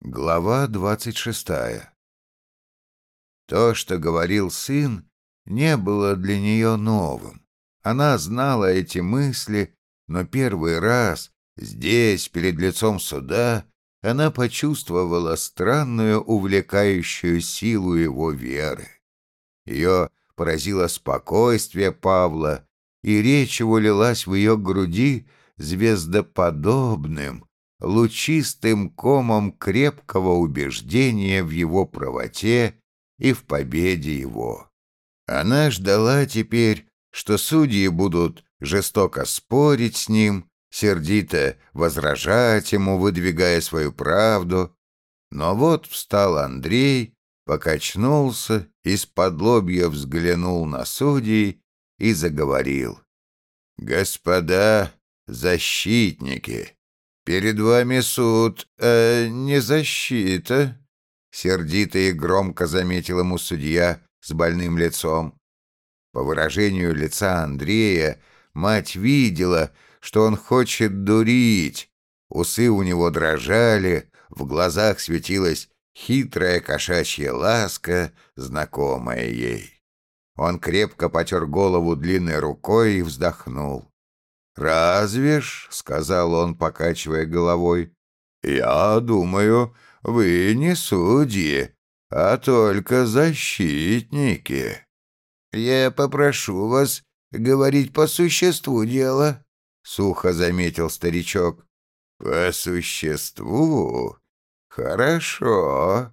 Глава двадцать шестая То, что говорил сын, не было для нее новым. Она знала эти мысли, но первый раз здесь, перед лицом суда, она почувствовала странную увлекающую силу его веры. Ее поразило спокойствие Павла, и речь его лилась в ее груди звездоподобным, лучистым комом крепкого убеждения в его правоте и в победе его. Она ждала теперь, что судьи будут жестоко спорить с ним, сердито возражать ему, выдвигая свою правду. Но вот встал Андрей, покачнулся, из-под лобья взглянул на судей и заговорил. «Господа защитники, перед вами суд, э, не защита», — сердито и громко заметил ему судья с больным лицом. По выражению лица Андрея, мать видела, что он хочет дурить. Усы у него дрожали, в глазах светилась хитрая кошачья ласка, знакомая ей. Он крепко потер голову длинной рукой и вздохнул. «Разве ж», — сказал он, покачивая головой, — «я думаю, вы не судьи, а только защитники». «Я попрошу вас говорить по существу дела», — сухо заметил старичок. «По существу? Хорошо.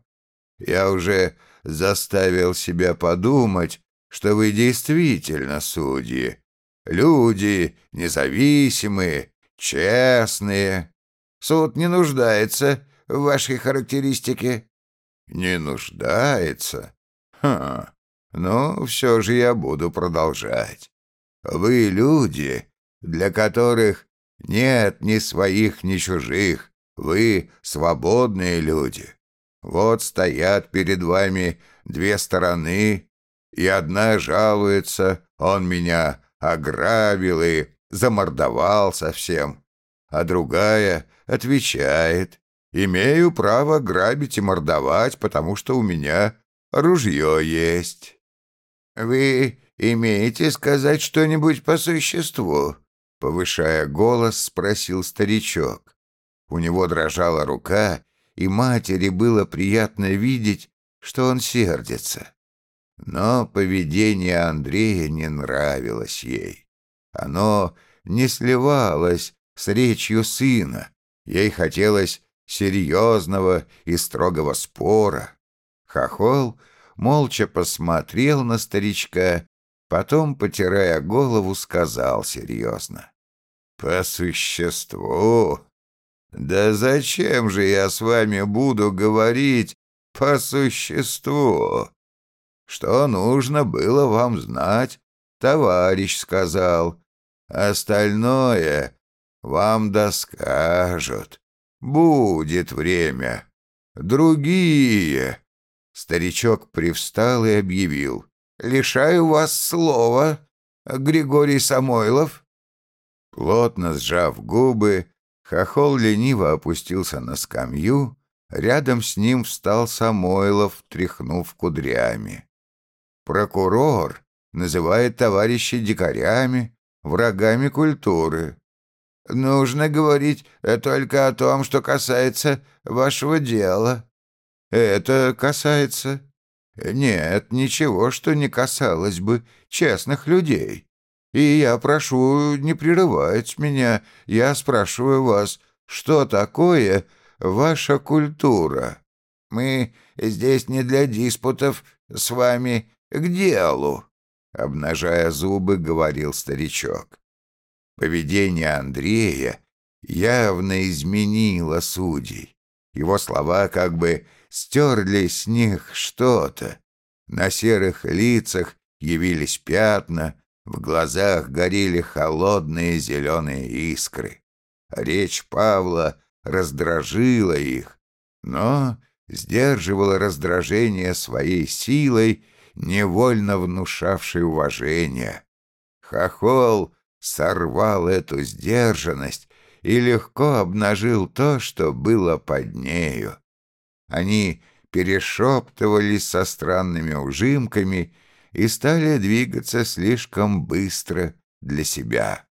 Я уже заставил себя подумать, что вы действительно судьи. Люди независимые, честные. Суд не нуждается в вашей характеристике». «Не нуждается? Ха, ну, все же я буду продолжать. Вы люди, для которых нет ни своих, ни чужих. Вы свободные люди. Вот стоят перед вами две стороны, и одна жалуется, он меня ограбил и замордовал совсем, а другая отвечает, имею право грабить и мордовать, потому что у меня ружье есть. «Вы имеете сказать что-нибудь по существу?» Повышая голос, спросил старичок. У него дрожала рука, и матери было приятно видеть, что он сердится. Но поведение Андрея не нравилось ей. Оно не сливалось с речью сына. Ей хотелось серьезного и строгого спора. Хохол молча посмотрел на старичка, потом, потирая голову, сказал серьезно. «По существу? Да зачем же я с вами буду говорить по существу? Что нужно было вам знать, товарищ сказал. Остальное вам доскажут. Будет время. Другие Старичок привстал и объявил. «Лишаю вас слова, Григорий Самойлов». Плотно сжав губы, хохол лениво опустился на скамью, рядом с ним встал Самойлов, тряхнув кудрями. Прокурор называет товарищей дикарями, врагами культуры. Нужно говорить только о том, что касается вашего дела. Это касается... Нет, ничего, что не касалось бы честных людей. И я прошу не прерывать меня. Я спрашиваю вас, что такое ваша культура? Мы здесь не для диспутов с вами к делу, обнажая зубы, говорил старичок. Поведение Андрея явно изменило судей. Его слова как бы стерли с них что-то. На серых лицах явились пятна, в глазах горели холодные зеленые искры. Речь Павла раздражила их, но сдерживала раздражение своей силой, невольно внушавшей уважение. Хохол сорвал эту сдержанность и легко обнажил то, что было под нею. Они перешептывались со странными ужимками и стали двигаться слишком быстро для себя.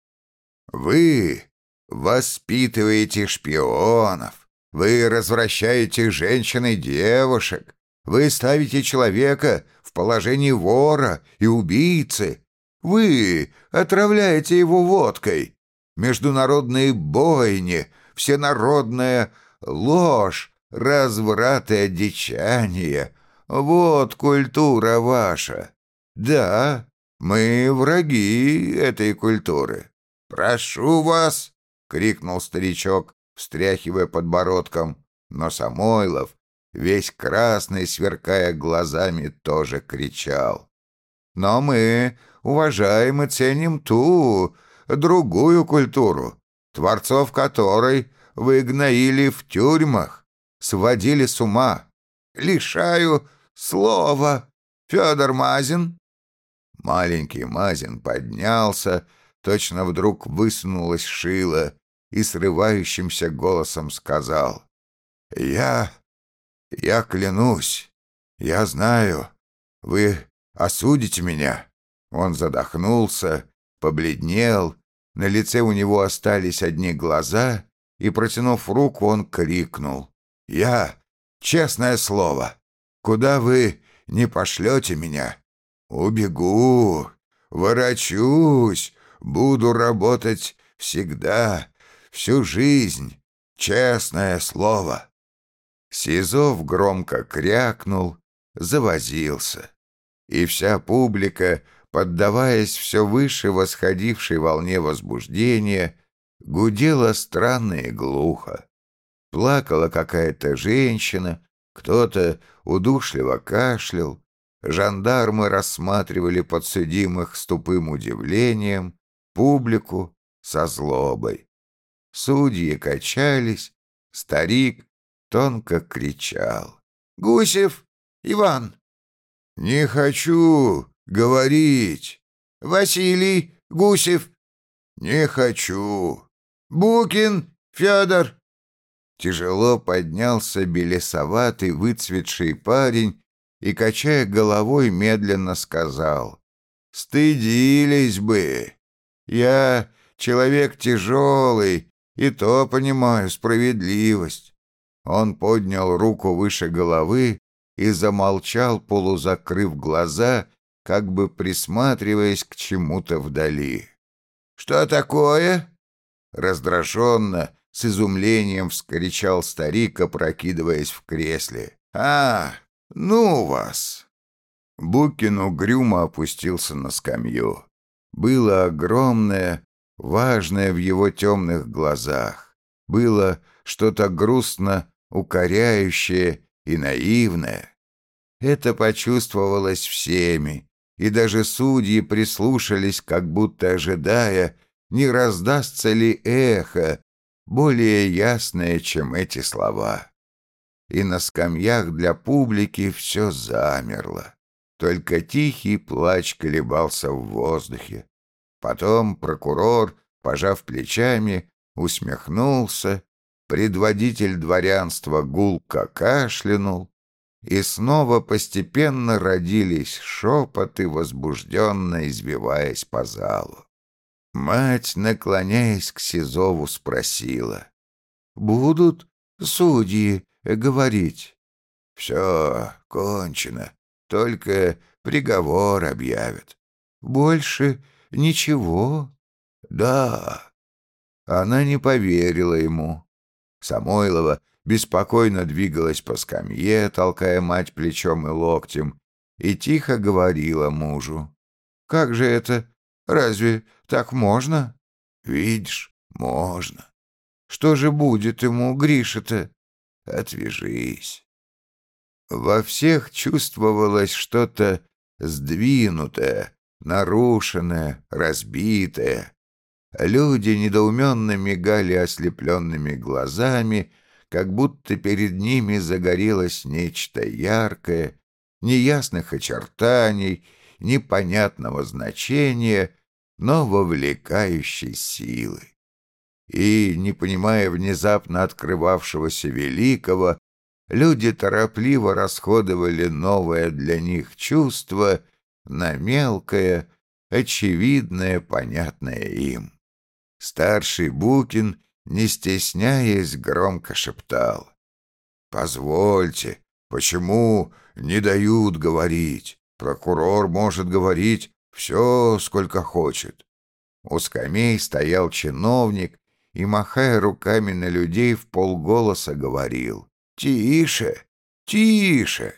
«Вы воспитываете шпионов, вы развращаете женщин и девушек, вы ставите человека в положении вора и убийцы, вы отравляете его водкой. Международные бойни, всенародная ложь, разврат и одичание — вот культура ваша. Да, мы враги этой культуры. «Прошу вас!» — крикнул старичок, встряхивая подбородком. Но Самойлов, весь красный, сверкая глазами, тоже кричал. «Но мы уважаем и ценим ту, другую культуру, творцов которой вы в тюрьмах, сводили с ума. Лишаю слова, Федор Мазин». Маленький Мазин поднялся, точно вдруг высунулась шила и срывающимся голосом сказал. «Я... я клянусь, я знаю, вы осудите меня». Он задохнулся, побледнел, на лице у него остались одни глаза, и, протянув руку, он крикнул. «Я, честное слово, куда вы не пошлете меня? Убегу, ворочусь, Буду работать всегда, всю жизнь, честное слово». Сизов громко крякнул, завозился, и вся публика, поддаваясь все выше восходившей волне возбуждения, гудела странно и глухо. Плакала какая-то женщина, кто-то удушливо кашлял, жандармы рассматривали подсудимых с тупым удивлением, публику со злобой. Судьи качались, старик тонко кричал. «Гусев, Иван!» «Не хочу говорить!» «Василий, Гусев!» «Не хочу!» «Букин, Федор!» Тяжело поднялся белесоватый, выцветший парень и, качая головой, медленно сказал. «Стыдились бы! Я человек тяжелый, и то понимаю справедливость». Он поднял руку выше головы и замолчал, полузакрыв глаза, как бы присматриваясь к чему-то вдали. «Что такое?» Раздраженно, с изумлением вскричал старик, опрокидываясь в кресле. «А, ну вас!» Букин угрюмо опустился на скамью было огромное, важное в его темных глазах. Было что-то грустно укоряющее и наивное. Это почувствовалось всеми, и даже судьи прислушались, как будто ожидая, не раздастся ли эхо, более ясное, чем эти слова. И на скамьях для публики все замерло. Только тихий плач колебался в воздухе. Потом прокурор, пожав плечами, усмехнулся, предводитель дворянства гулко кашлянул, и снова постепенно родились шепоты, возбужденно избиваясь по залу. Мать, наклоняясь к Сизову, спросила. «Будут судьи говорить?» «Все кончено. Только приговор объявят. Больше ничего. Да. Она не поверила ему. Самойлова беспокойно двигалась по скамье, толкая мать плечом и локтем, и тихо говорила мужу. «Как же это? Разве так можно?» «Видишь, можно. Что же будет ему, Гриша-то?» «Отвяжись». Во всех чувствовалось что-то сдвинутое, нарушенное, разбитое. Люди недоуменно мигали ослепленными глазами, как будто перед ними загорелось нечто яркое, неясных очертаний, непонятного значения, но вовлекающей силы. И, не понимая внезапно открывавшегося великого, люди торопливо расходовали новое для них чувство на мелкое, очевидное, понятное им. Старший Букин, не стесняясь, громко шептал. «Позвольте, почему не дают говорить? Прокурор может говорить все, сколько хочет». У скамей стоял чиновник и, махая руками на людей, в полголоса говорил «Тише, тише!»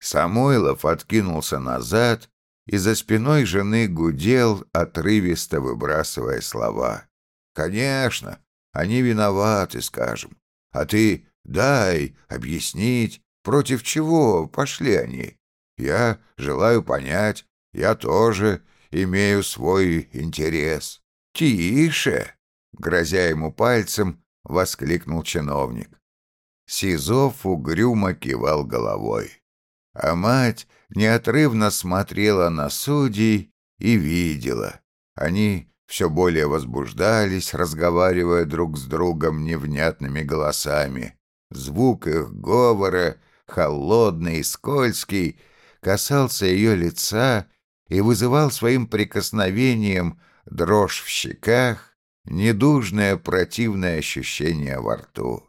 Самойлов откинулся назад и за спиной жены гудел, отрывисто выбрасывая слова. «Конечно, они виноваты, скажем. А ты дай объяснить, против чего пошли они. Я желаю понять, я тоже имею свой интерес». «Тише!» — грозя ему пальцем, воскликнул чиновник. Сизов угрюмо кивал головой. А мать неотрывно смотрела на судей и видела. Они все более возбуждались, разговаривая друг с другом невнятными голосами. Звук их говора, холодный и скользкий, касался ее лица и вызывал своим прикосновением дрожь в щеках, недужное противное ощущение во рту.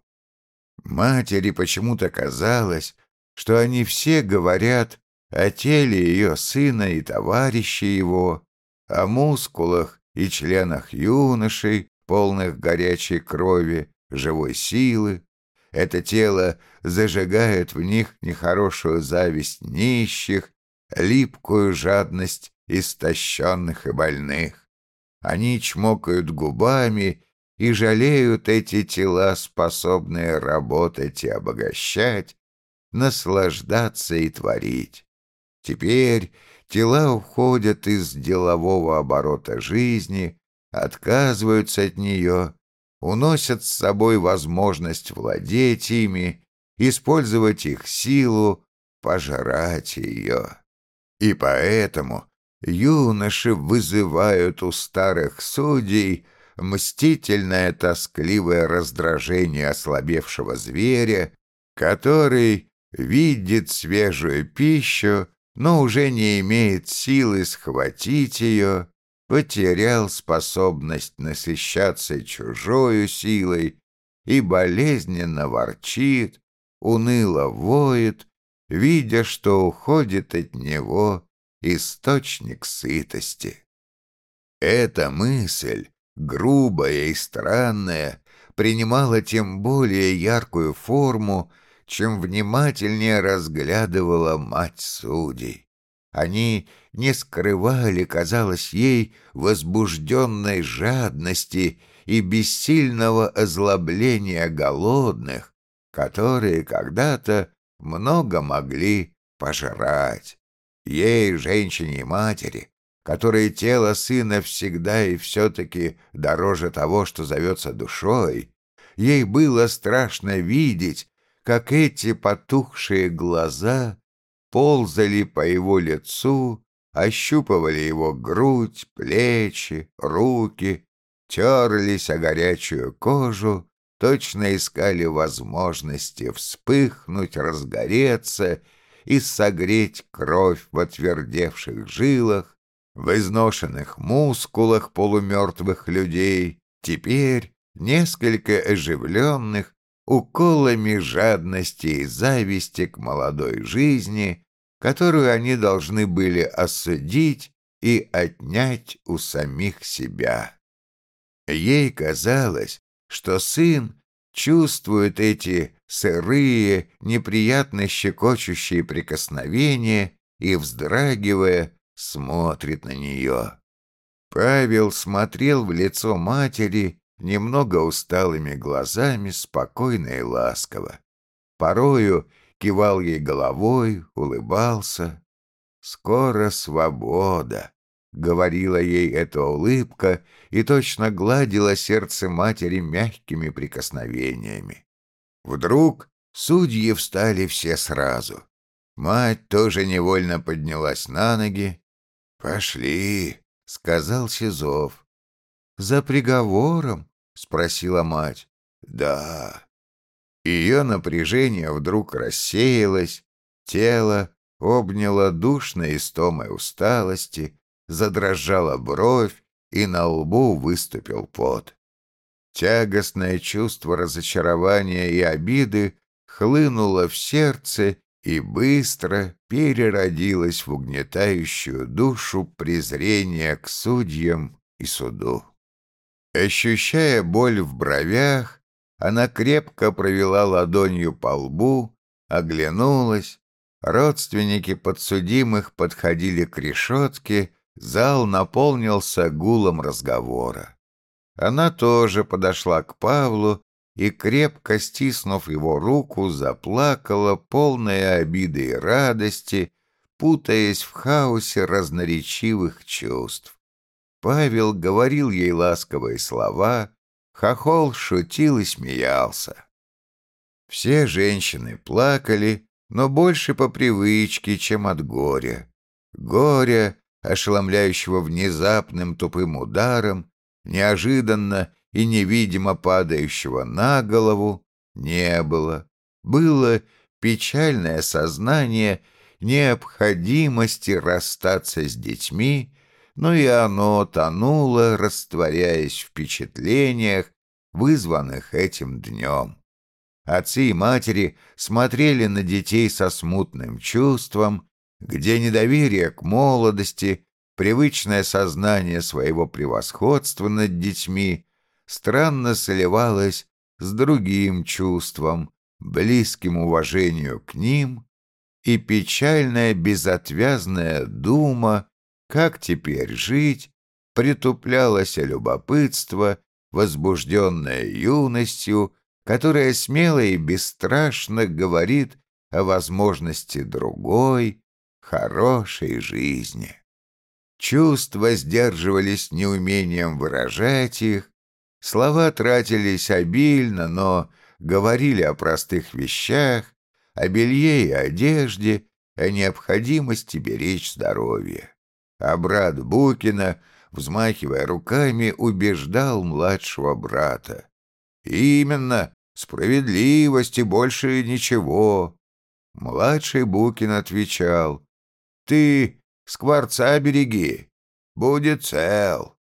Матери почему-то казалось, что они все говорят о теле ее сына и товарища его, о мускулах и членах юношей, полных горячей крови, живой силы. Это тело зажигает в них нехорошую зависть нищих, липкую жадность истощенных и больных. Они чмокают губами и жалеют эти тела, способные работать и обогащать, наслаждаться и творить. Теперь тела уходят из делового оборота жизни, отказываются от нее, уносят с собой возможность владеть ими, использовать их силу, пожрать ее. И поэтому юноши вызывают у старых судей мстительное тоскливое раздражение ослабевшего зверя, который видит свежую пищу, но уже не имеет силы схватить ее, потерял способность насыщаться чужою силой и болезненно ворчит, уныло воет, видя, что уходит от него источник сытости. Эта мысль, грубая и странная, принимала тем более яркую форму, чем внимательнее разглядывала мать судей. Они не скрывали, казалось ей, возбужденной жадности и бессильного озлобления голодных, которые когда-то много могли пожрать. Ей, женщине и матери, которой тело сына всегда и все-таки дороже того, что зовется душой, ей было страшно видеть, как эти потухшие глаза ползали по его лицу, ощупывали его грудь, плечи, руки, терлись о горячую кожу, точно искали возможности вспыхнуть, разгореться и согреть кровь в отвердевших жилах, в изношенных мускулах полумертвых людей, теперь несколько оживленных, уколами жадности и зависти к молодой жизни, которую они должны были осудить и отнять у самих себя. Ей казалось, что сын чувствует эти сырые, неприятно щекочущие прикосновения и, вздрагивая, смотрит на нее. Павел смотрел в лицо матери немного усталыми глазами, спокойно и ласково. Порою кивал ей головой, улыбался. «Скоро свобода», — говорила ей эта улыбка и точно гладила сердце матери мягкими прикосновениями. Вдруг судьи встали все сразу. Мать тоже невольно поднялась на ноги. «Пошли», — сказал Сизов. «За приговором?» — спросила мать. «Да». Ее напряжение вдруг рассеялось, тело обняло душной истомой усталости, задрожала бровь, и на лбу выступил пот. Тягостное чувство разочарования и обиды хлынуло в сердце и быстро переродилось в угнетающую душу презрение к судьям и суду. Ощущая боль в бровях, она крепко провела ладонью по лбу, оглянулась. Родственники подсудимых подходили к решетке, зал наполнился гулом разговора. Она тоже подошла к Павлу и, крепко стиснув его руку, заплакала, полная обиды и радости, путаясь в хаосе разноречивых чувств. Павел говорил ей ласковые слова, хохол шутил и смеялся. Все женщины плакали, но больше по привычке, чем от горя. Горя, ошеломляющего внезапным тупым ударом, неожиданно и невидимо падающего на голову, не было. Было печальное сознание необходимости расстаться с детьми, но и оно тонуло, растворяясь в впечатлениях, вызванных этим днем. Отцы и матери смотрели на детей со смутным чувством, где недоверие к молодости Привычное сознание своего превосходства над детьми странно сливалось с другим чувством, близким уважению к ним, и печальная безотвязная дума, как теперь жить, притуплялось любопытство, возбужденное юностью, которая смело и бесстрашно говорит о возможности другой, хорошей жизни. Чувства сдерживались неумением выражать их, слова тратились обильно, но говорили о простых вещах, о белье и одежде, о необходимости беречь здоровье. А брат Букина, взмахивая руками, убеждал младшего брата. «Именно, справедливости больше ничего». Младший Букин отвечал, «Ты Скворца береги, будет цел.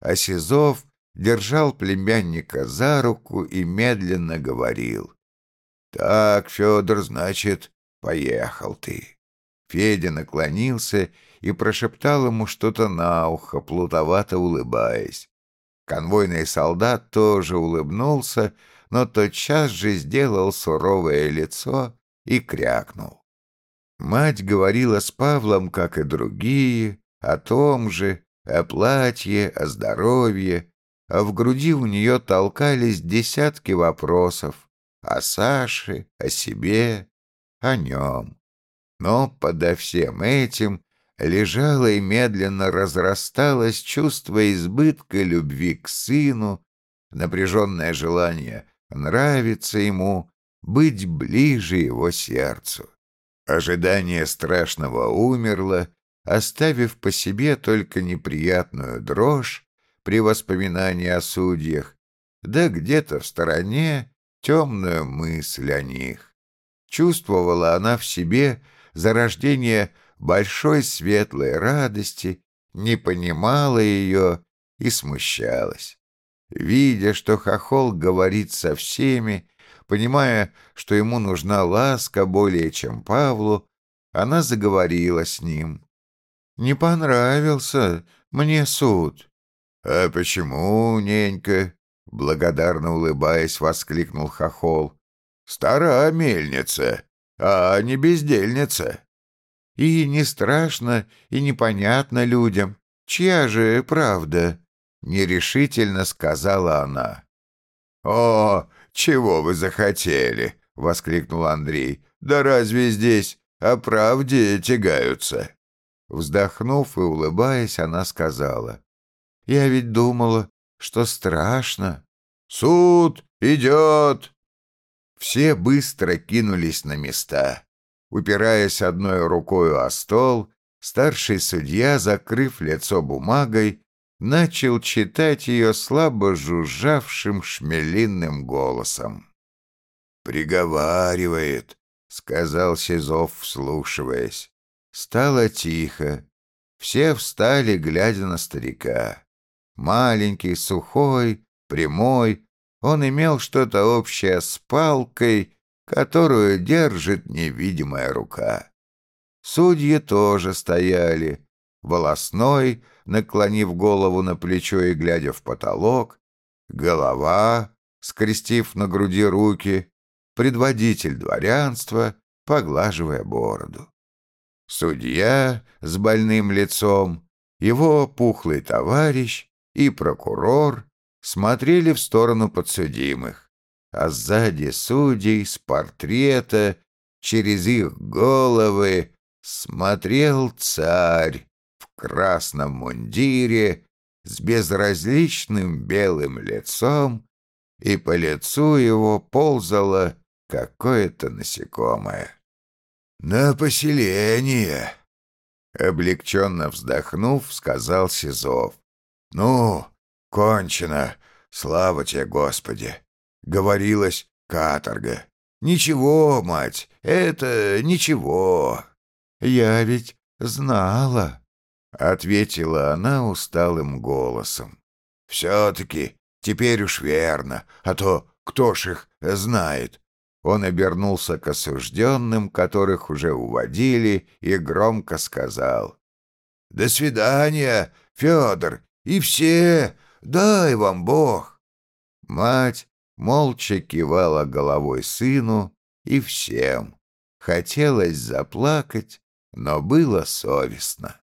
А Сизов держал племянника за руку и медленно говорил. «Так, Федор, значит, поехал ты». Федя наклонился и прошептал ему что-то на ухо, плутовато улыбаясь. Конвойный солдат тоже улыбнулся, но тотчас же сделал суровое лицо и крякнул. Мать говорила с Павлом, как и другие, о том же, о платье, о здоровье, а в груди у нее толкались десятки вопросов о Саше, о себе, о нем. Но подо всем этим лежало и медленно разрасталось чувство избытка любви к сыну, напряженное желание нравиться ему, быть ближе его сердцу. Ожидание страшного умерло, оставив по себе только неприятную дрожь при воспоминании о судьях, да где-то в стороне темную мысль о них. Чувствовала она в себе зарождение большой светлой радости, не понимала ее и смущалась. Видя, что Хохол говорит со всеми, Понимая, что ему нужна ласка более, чем Павлу, она заговорила с ним. «Не понравился мне суд». «А почему, ненька?» — благодарно улыбаясь, воскликнул Хохол. «Старая мельница, а не бездельница». «И не страшно, и непонятно людям. Чья же правда?» — нерешительно сказала она. «О, «Чего вы захотели?» — воскликнул Андрей. «Да разве здесь о правде тягаются?» Вздохнув и улыбаясь, она сказала. «Я ведь думала, что страшно». «Суд идет!» Все быстро кинулись на места. Упираясь одной рукой о стол, старший судья, закрыв лицо бумагой, начал читать ее слабо жужжавшим шмелинным голосом. приговаривает», — сказал Сизов, вслушиваясь. Стало тихо. Все встали, глядя на старика. Маленький, сухой, прямой, он имел что-то общее с палкой, которую держит невидимая рука. Судьи тоже стояли, волосной, наклонив голову на плечо и глядя в потолок, голова, скрестив на груди руки, предводитель дворянства, поглаживая бороду. Судья с больным лицом, его пухлый товарищ и прокурор смотрели в сторону подсудимых, а сзади судей с портрета через их головы смотрел царь в красном мундире с безразличным белым лицом, и по лицу его ползало какое-то насекомое. «На поселение!» Облегченно вздохнув, сказал Сизов. «Ну, кончено, слава тебе, Господи!» Говорилось каторга. «Ничего, мать, это ничего!» «Я ведь знала!» — ответила она усталым голосом. «Все-таки теперь уж верно, а то кто ж их знает?» Он обернулся к осужденным, которых уже уводили, и громко сказал. «До свидания, Федор, и все, дай вам Бог!» Мать молча кивала головой сыну и всем. Хотелось заплакать, но было совестно.